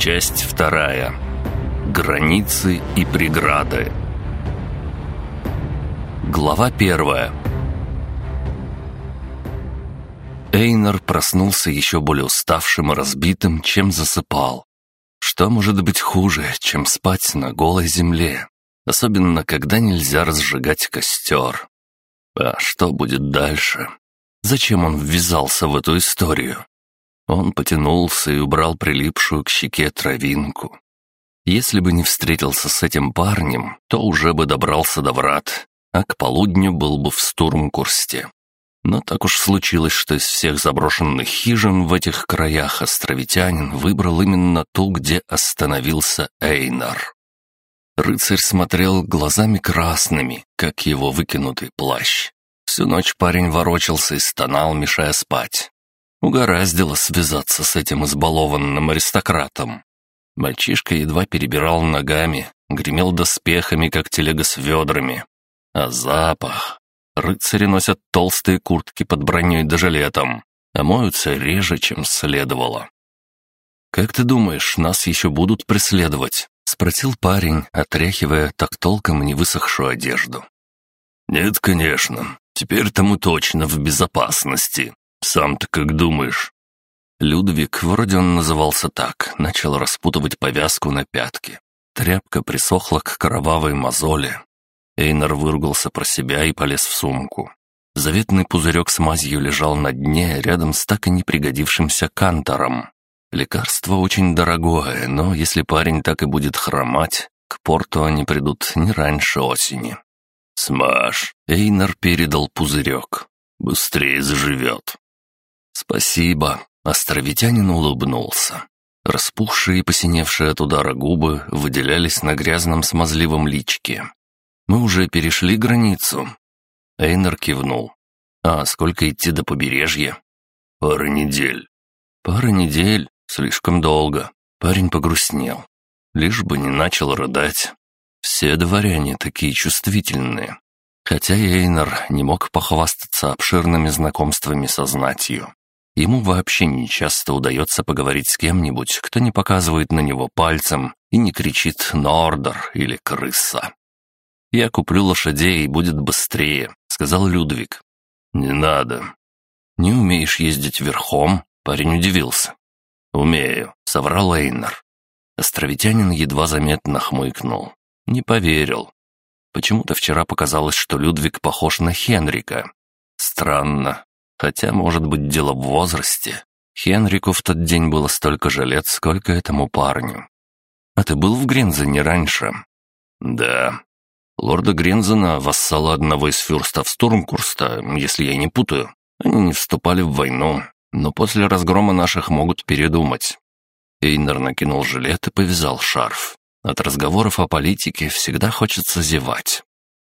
Часть вторая. Границы и преграды. Глава первая. Эйнер проснулся еще более уставшим и разбитым, чем засыпал. Что может быть хуже, чем спать на голой земле? Особенно, когда нельзя разжигать костер. А что будет дальше? Зачем он ввязался в эту историю? Он потянулся и убрал прилипшую к щеке травинку. Если бы не встретился с этим парнем, то уже бы добрался до врат, а к полудню был бы в Стурмкурсте. Но так уж случилось, что из всех заброшенных хижин в этих краях островитянин выбрал именно ту, где остановился Эйнар. Рыцарь смотрел глазами красными, как его выкинутый плащ. Всю ночь парень ворочался и стонал, мешая спать. Угораздило связаться с этим избалованным аристократом. Мальчишка едва перебирал ногами, гремел доспехами, как телега с ведрами. А запах... Рыцари носят толстые куртки под броней да жилетом, а моются реже, чем следовало. «Как ты думаешь, нас еще будут преследовать?» — спросил парень, отряхивая так толком не высохшую одежду. «Нет, конечно. Теперь-то мы точно в безопасности. Сам-то как думаешь?» Людвиг, вроде он назывался так, начал распутывать повязку на пятке. Тряпка присохла к кровавой мозоли. Эйнар выругался про себя и полез в сумку. Заветный пузырек с мазью лежал на дне рядом с так и не пригодившимся кантором. Лекарство очень дорогое, но если парень так и будет хромать, к порту они придут не раньше осени. «Смаж!» — Эйнар передал пузырек. «Быстрее заживет!» «Спасибо!» — островитянин улыбнулся. Распухшие и посиневшие от удара губы выделялись на грязном смазливом личке. «Мы уже перешли границу». Эйнер кивнул. «А сколько идти до побережья?» «Пара недель». «Пара недель? Слишком долго». Парень погрустнел. Лишь бы не начал рыдать. Все дворяне такие чувствительные. Хотя Эйнер не мог похвастаться обширными знакомствами со знатью. Ему вообще не часто удается поговорить с кем-нибудь, кто не показывает на него пальцем и не кричит «Нордер» или «Крыса». «Я куплю лошадей, и будет быстрее», — сказал Людвиг. «Не надо». «Не умеешь ездить верхом?» — парень удивился. «Умею», — соврал Эйнер. Островитянин едва заметно хмыкнул. Не поверил. Почему-то вчера показалось, что Людвиг похож на Хенрика. Странно. Хотя, может быть, дело в возрасте. Хенрику в тот день было столько же лет, сколько этому парню. А ты был в Грензене раньше? Да. Лорда Грензена, вассала одного из фюрстов Стурмкурста, если я не путаю. Они не вступали в войну, но после разгрома наших могут передумать. Эйнер накинул жилет и повязал шарф. От разговоров о политике всегда хочется зевать.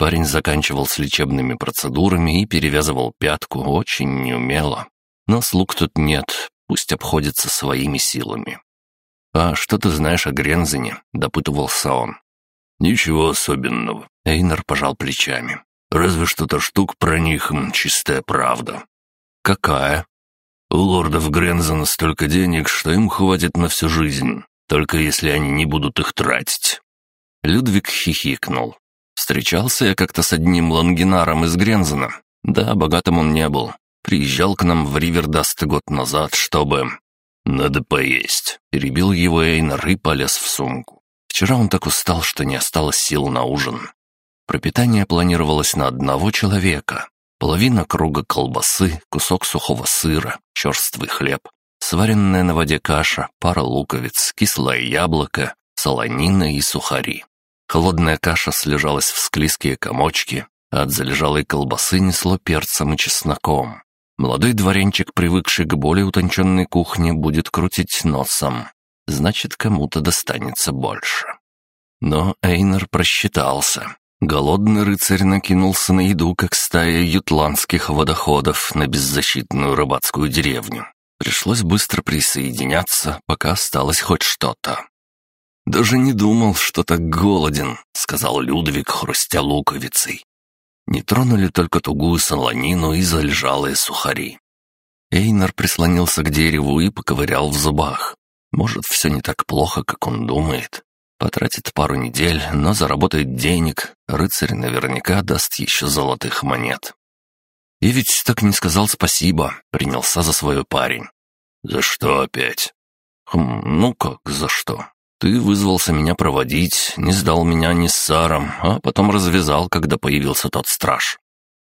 Парень заканчивал с лечебными процедурами и перевязывал пятку очень неумело. Но слуг тут нет, пусть обходится своими силами. «А что ты знаешь о Грензене?» — допытывался он. «Ничего особенного», — Эйнер пожал плечами. «Разве что-то штук про них чистая правда». «Какая?» «У лордов Грензена столько денег, что им хватит на всю жизнь, только если они не будут их тратить». Людвиг хихикнул. Встречался я как-то с одним лангинаром из Грензена. Да, богатым он не был. Приезжал к нам в Ривердаст год назад, чтобы... «Надо поесть», — перебил его Эйнар и полез в сумку. Вчера он так устал, что не осталось сил на ужин. Пропитание планировалось на одного человека. Половина круга колбасы, кусок сухого сыра, черствый хлеб, сваренная на воде каша, пара луковиц, кислое яблоко, солонина и сухари. Холодная каша слежалась в склизкие комочки, а от залежалой колбасы несло перцем и чесноком. Молодой дворянчик, привыкший к более утонченной кухне, будет крутить носом. Значит, кому-то достанется больше. Но Эйнер просчитался. Голодный рыцарь накинулся на еду, как стая ютландских водоходов на беззащитную рыбацкую деревню. Пришлось быстро присоединяться, пока осталось хоть что-то. «Даже не думал, что так голоден», — сказал Людвиг, хрустя луковицей. Не тронули только тугую солонину и залежалые сухари. Эйнар прислонился к дереву и поковырял в зубах. Может, все не так плохо, как он думает. Потратит пару недель, но заработает денег. Рыцарь наверняка даст еще золотых монет. И ведь так не сказал спасибо, принялся за свой парень. «За что опять?» «Хм, ну как за что? Ты вызвался меня проводить, не сдал меня ни с Саром, а потом развязал, когда появился тот страж».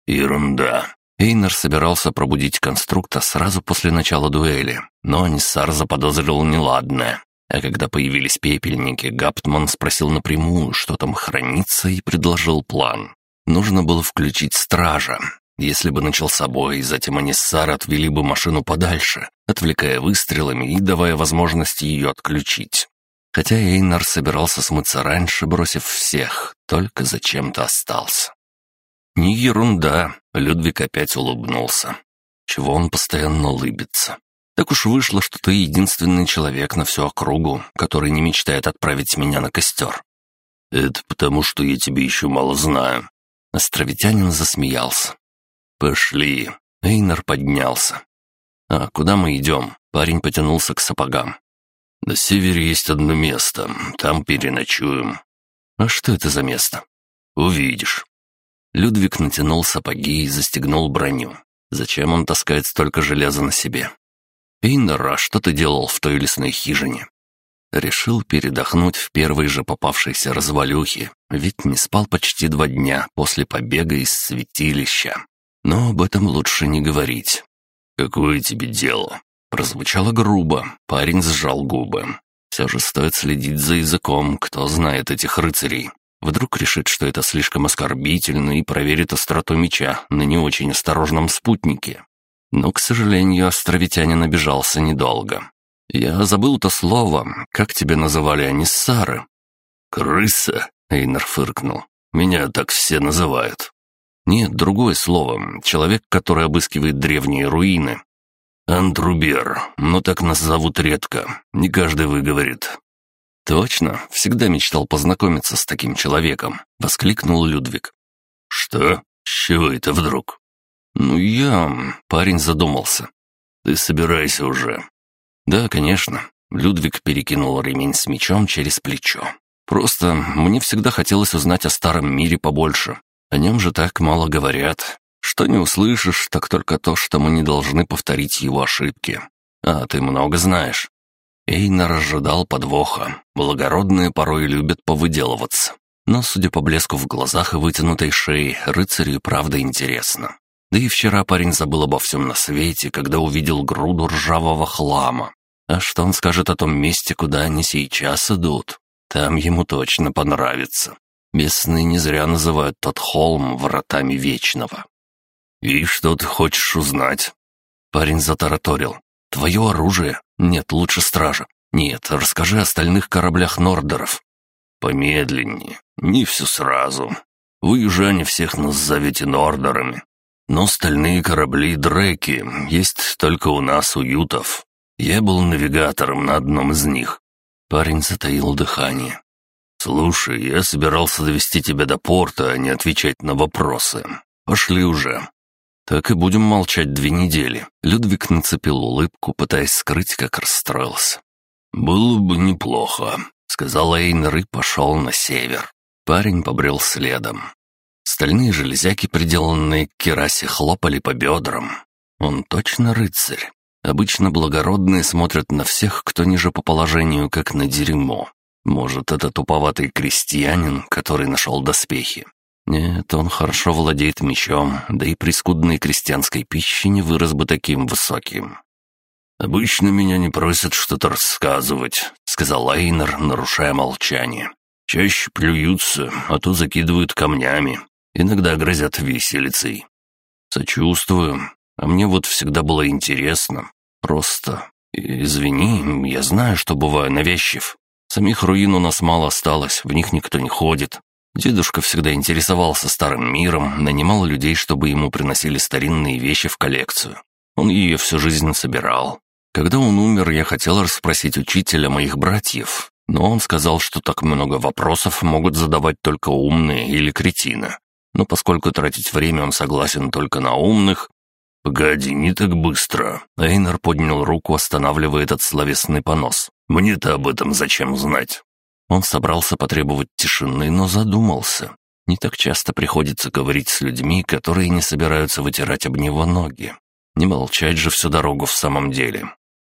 «Ерунда». Эйнер собирался пробудить конструкта сразу после начала дуэли, но Ниссар заподозрил неладное. А когда появились пепельники, Гаптман спросил напрямую, что там хранится, и предложил план. Нужно было включить стража. Если бы начал собой, затем они с Сар отвели бы машину подальше, отвлекая выстрелами и давая возможность ее отключить. Хотя Эйнар собирался смыться раньше, бросив всех, только зачем-то остался. Не ерунда, Людвиг опять улыбнулся. Чего он постоянно улыбится? Так уж вышло, что ты единственный человек на всю округу, который не мечтает отправить меня на костер. Это потому, что я тебе еще мало знаю. Островитянин засмеялся. Пошли. Эйнер поднялся. А куда мы идем? Парень потянулся к сапогам. На севере есть одно место, там переночуем. А что это за место? Увидишь. Людвиг натянул сапоги и застегнул броню. Зачем он таскает столько железа на себе? «Эйнер, а что ты делал в той лесной хижине?» Решил передохнуть в первой же попавшейся развалюхе, ведь не спал почти два дня после побега из святилища. Но об этом лучше не говорить. «Какое тебе дело?» Прозвучало грубо, парень сжал губы. Все же стоит следить за языком, кто знает этих рыцарей. Вдруг решит, что это слишком оскорбительно и проверит остроту меча на не очень осторожном спутнике. Но, к сожалению, островитянин обижался недолго. «Я забыл то слово. Как тебе называли они Сары?» «Крыса», — Эйнер фыркнул. «Меня так все называют». «Нет, другое слово. Человек, который обыскивает древние руины». «Антрубер. Но так нас зовут редко. Не каждый выговорит». «Точно. Всегда мечтал познакомиться с таким человеком», — воскликнул Людвиг. «Что? С чего это вдруг?» «Ну, я...» — парень задумался. «Ты собирайся уже». «Да, конечно». Людвиг перекинул ремень с мечом через плечо. «Просто мне всегда хотелось узнать о старом мире побольше. О нем же так мало говорят. Что не услышишь, так только то, что мы не должны повторить его ошибки. А ты много знаешь». Эйнар ожидал подвоха. Благородные порой любят повыделываться. Но, судя по блеску в глазах и вытянутой шее, рыцарю правда интересно. Да и вчера парень забыл обо всем на свете, когда увидел груду ржавого хлама. А что он скажет о том месте, куда они сейчас идут? Там ему точно понравится. Местные не зря называют тот холм вратами Вечного. «И что ты хочешь узнать?» Парень затараторил. «Твое оружие? Нет, лучше стража. Нет, расскажи о остальных кораблях Нордеров». «Помедленнее, не все сразу. Вы, южане, всех нас зовете Нордерами, но остальные корабли Дреки есть только у нас, у ютов. Я был навигатором на одном из них». Парень затаил дыхание. «Слушай, я собирался довести тебя до порта, а не отвечать на вопросы. Пошли уже». «Так и будем молчать две недели». Людвиг нацепил улыбку, пытаясь скрыть, как расстроился. «Было бы неплохо», — сказал Эйнер и пошел на север. Парень побрел следом. Стальные железяки, приделанные к керасе, хлопали по бедрам. Он точно рыцарь. Обычно благородные смотрят на всех, кто ниже по положению, как на дерьмо. Может, это туповатый крестьянин, который нашел доспехи. Нет, он хорошо владеет мечом, да и при скудной крестьянской пище не вырос бы таким высоким. «Обычно меня не просят что-то рассказывать», — сказал Эйнер, нарушая молчание. «Чаще плюются, а то закидывают камнями. Иногда грозят виселицей. Сочувствую. А мне вот всегда было интересно. Просто... Извини, я знаю, что бываю навязчив. Самих руин у нас мало осталось, в них никто не ходит. Дедушка всегда интересовался старым миром, нанимал людей, чтобы ему приносили старинные вещи в коллекцию. Он ее всю жизнь собирал. Когда он умер, я хотел расспросить учителя моих братьев, но он сказал, что так много вопросов могут задавать только умные или кретины но поскольку тратить время он согласен только на умных... «Погоди, не так быстро!» Эйнар поднял руку, останавливая этот словесный понос. «Мне-то об этом зачем знать?» Он собрался потребовать тишины, но задумался. Не так часто приходится говорить с людьми, которые не собираются вытирать об него ноги. Не молчать же всю дорогу в самом деле.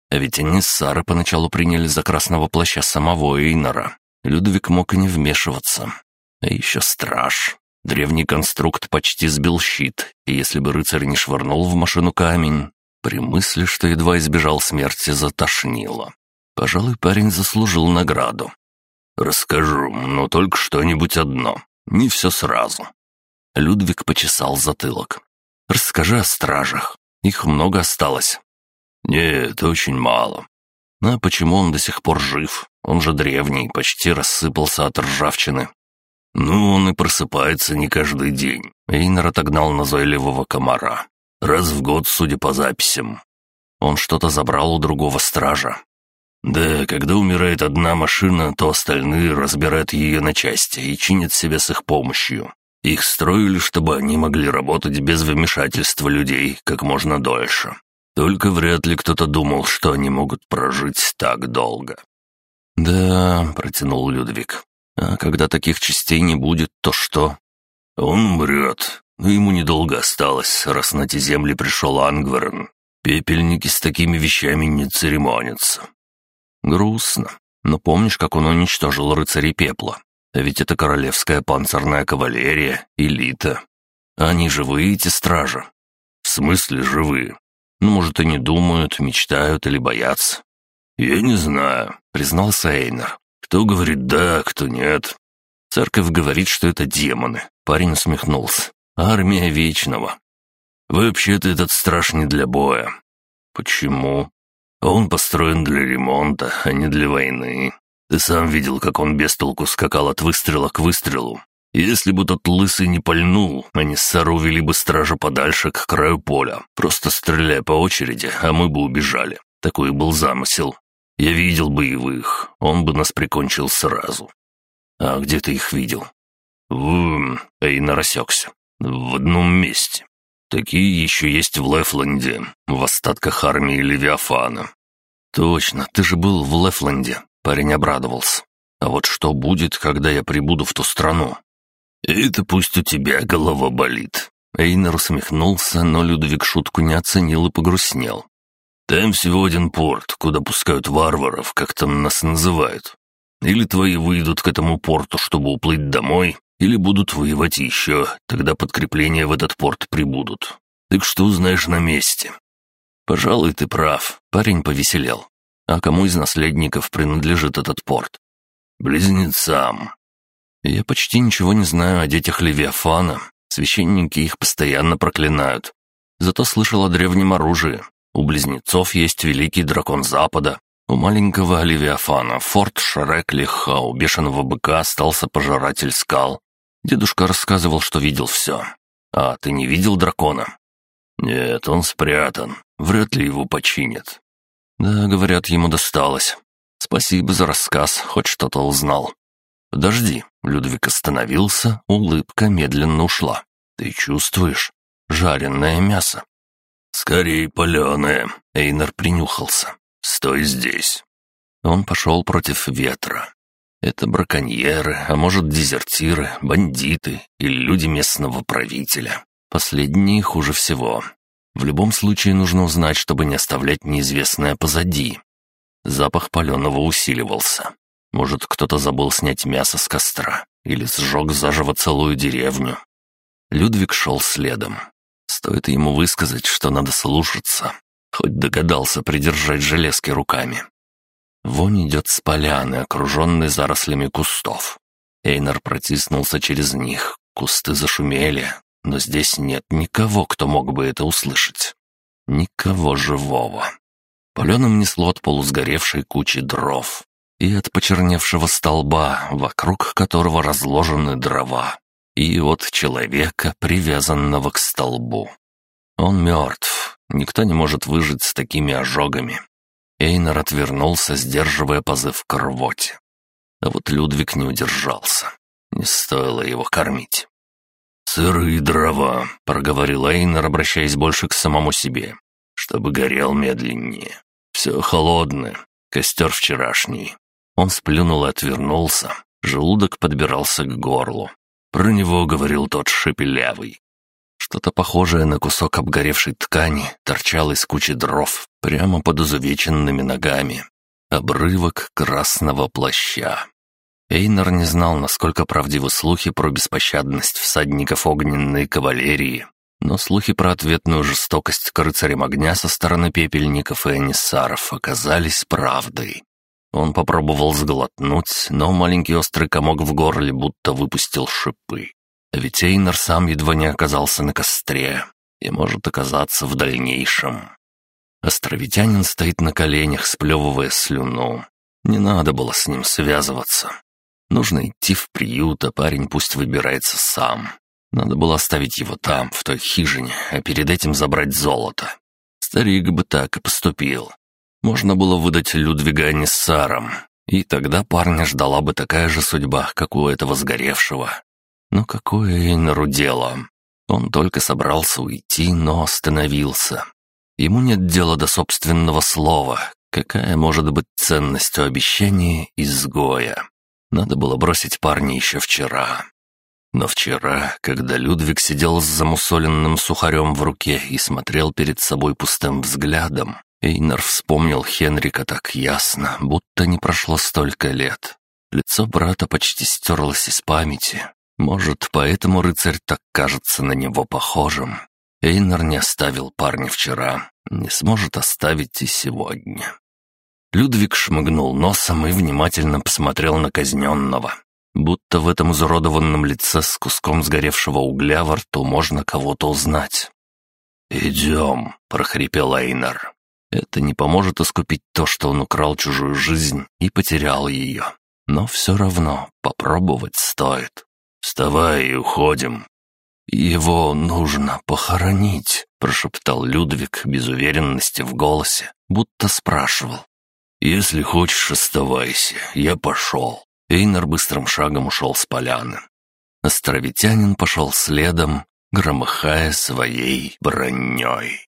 А ведь они с Сарой поначалу приняли за красного плаща самого Эйнора. Людвиг мог и не вмешиваться. А еще страж. Древний конструкт почти сбил щит, и если бы рыцарь не швырнул в машину камень, при мысли, что едва избежал смерти, затошнило. Пожалуй, парень заслужил награду. «Расскажу, но только что-нибудь одно. Не все сразу». Людвиг почесал затылок. «Расскажи о стражах. Их много осталось». «Нет, очень мало. А почему он до сих пор жив? Он же древний, почти рассыпался от ржавчины. Ну, он и просыпается не каждый день. Эйнер отогнал назойливого комара. Раз в год, судя по записям. Он что-то забрал у другого стража. Да, когда умирает одна машина, то остальные разбирают ее на части и чинят себя с их помощью. Их строили, чтобы они могли работать без вмешательства людей как можно дольше. Только вряд ли кто-то думал, что они могут прожить так долго. «Да», — протянул Людвиг, а когда таких частей не будет, то что? Он умрет. Но ему недолго осталось, раз на те земли пришел Ангверн. Пепельники с такими вещами не церемонятся. Грустно. Но помнишь, как он уничтожил рыцарей пепла? Ведь это королевская панцирная кавалерия, элита. Они живые, эти стражи. В смысле живые? Ну, может, и не думают, мечтают или боятся. «Я не знаю», — признался Эйнер. Кто говорит «да», кто «нет». Церковь говорит, что это демоны. Парень усмехнулся. Армия Вечного. Вообще-то этот страж не для боя. Почему? Он построен для ремонта, а не для войны. Ты сам видел, как он без толку скакал от выстрела к выстрелу. Если бы тот лысый не пальнул, они с увели бы стража подальше к краю поля, просто стреляя по очереди, а мы бы убежали. Такой был замысел. Я видел боевых, он бы нас прикончил сразу. А где ты их видел? В... Эйна рассекся. В одном месте. Такие еще есть в Лефленде, в остатках армии Левиафана. Точно, ты же был в Лефленде. Парень обрадовался. А вот что будет, когда я прибуду в ту страну? Это пусть у тебя голова болит. Эйнер усмехнулся, но Людвиг шутку не оценил и погрустнел. Там всего один порт, куда пускают варваров, как там нас называют. Или твои выйдут к этому порту, чтобы уплыть домой, или будут воевать еще, тогда подкрепления в этот порт прибудут. Так что узнаешь на месте?» «Пожалуй, ты прав», — парень повеселел. «А кому из наследников принадлежит этот порт?» «Близнецам». «Я почти ничего не знаю о детях Левиафана. Священники их постоянно проклинают. Зато слышал о древнем оружии, у близнецов есть великий дракон Запада. У маленького Левиафана, Форт Шреклиха, у бешеного быка остался пожиратель скал. Дедушка рассказывал, что видел все. А ты не видел дракона? Нет, он спрятан. Вряд ли его починят. Да, говорят, ему досталось. Спасибо за рассказ, хоть что-то узнал. Подожди, Людвиг остановился, улыбка медленно ушла. Ты чувствуешь? Жареное мясо. «Скорее паленое!» — Эйнер принюхался. «Стой здесь!» Он пошел против ветра. Это браконьеры, а может дезертиры, бандиты или люди местного правителя. Последние хуже всего. В любом случае нужно узнать, чтобы не оставлять неизвестное позади. Запах паленого усиливался. Может, кто-то забыл снять мясо с костра или сжег заживо целую деревню. Людвиг шел следом. Стоит ему высказать, что надо слушаться. Хоть догадался придержать железки руками. Вонь идет с поляны, окруженной зарослями кустов. Эйнар протиснулся через них. Кусты зашумели, но здесь нет никого, кто мог бы это услышать. Никого живого. Паленым несло от полусгоревшей кучи дров и от почерневшего столба, вокруг которого разложены дрова и от человека, привязанного к столбу. Он мертв, никто не может выжить с такими ожогами. Эйнар отвернулся, сдерживая позыв к рвоте. А вот Людвиг не удержался. Не стоило его кормить. «Сырые дрова», — проговорил Эйнер, обращаясь больше к самому себе, чтобы горел медленнее. «Все холодное, костер вчерашний». Он сплюнул и отвернулся. Желудок подбирался к горлу. Про него говорил тот шепелявый. Что-то похожее на кусок обгоревшей ткани торчало из кучи дров прямо под изувеченными ногами. Обрывок красного плаща. Эйнар не знал, насколько правдивы слухи про беспощадность всадников огненной кавалерии, но слухи про ответную жестокость к рыцарям огня со стороны пепельников и анисаров оказались правдой. Он попробовал сглотнуть, но маленький острый комок в горле будто выпустил шипы. Ведь Эйнар сам едва не оказался на костре и может оказаться в дальнейшем. Островитянин стоит на коленях, сплевывая слюну. Не надо было с ним связываться. Нужно идти в приют, а парень пусть выбирается сам. Надо было оставить его там, в той хижине, а перед этим забрать золото. Старик бы так и поступил. Можно было выдать Людвига Аниссарам, и тогда парня ждала бы такая же судьба, как у этого сгоревшего. Но какое Эйнеру дело? Он только собрался уйти, но остановился. Ему нет дела до собственного слова. Какая может быть ценность у обещания изгоя? Надо было бросить парня еще вчера. Но вчера, когда Людвиг сидел с замусоленным сухарем в руке и смотрел перед собой пустым взглядом, Эйнар вспомнил Хенрика так ясно, будто не прошло столько лет. Лицо брата почти стерлось из памяти. Может, поэтому рыцарь так кажется на него похожим. Эйнар не оставил парня вчера, не сможет оставить и сегодня. Людвиг шмыгнул носом и внимательно посмотрел на казненного. Будто в этом изуродованном лице с куском сгоревшего угля во рту можно кого-то узнать. «Идем», — прохрипел Эйнар. «Это не поможет искупить то, что он украл чужую жизнь и потерял ее. Но все равно попробовать стоит. Вставай и уходим». «Его нужно похоронить», — прошептал Людвиг без уверенности в голосе, будто спрашивал. «Если хочешь, оставайся, я пошел». Эйнар быстрым шагом ушел с поляны. Островитянин пошел следом, громыхая своей броней.